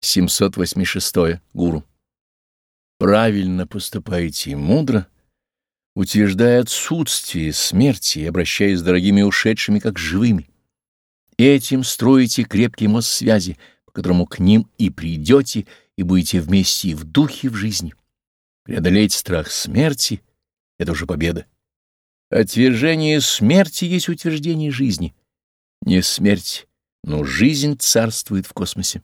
786. Гуру. Правильно поступаете и мудро, утверждая отсутствие смерти и обращаясь с дорогими ушедшими как живыми. Этим строите крепкий мост связи, по которому к ним и придете, и будете вместе и в духе, и в жизни. Преодолеть страх смерти — это уже победа. Отвержение смерти есть утверждение жизни. Не смерть, но жизнь царствует в космосе.